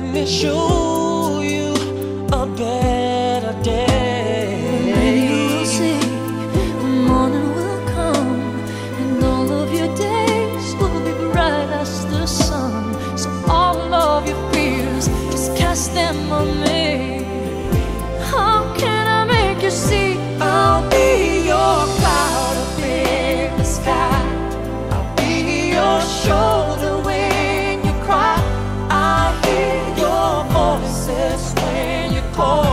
Let me show you a better day. Oh.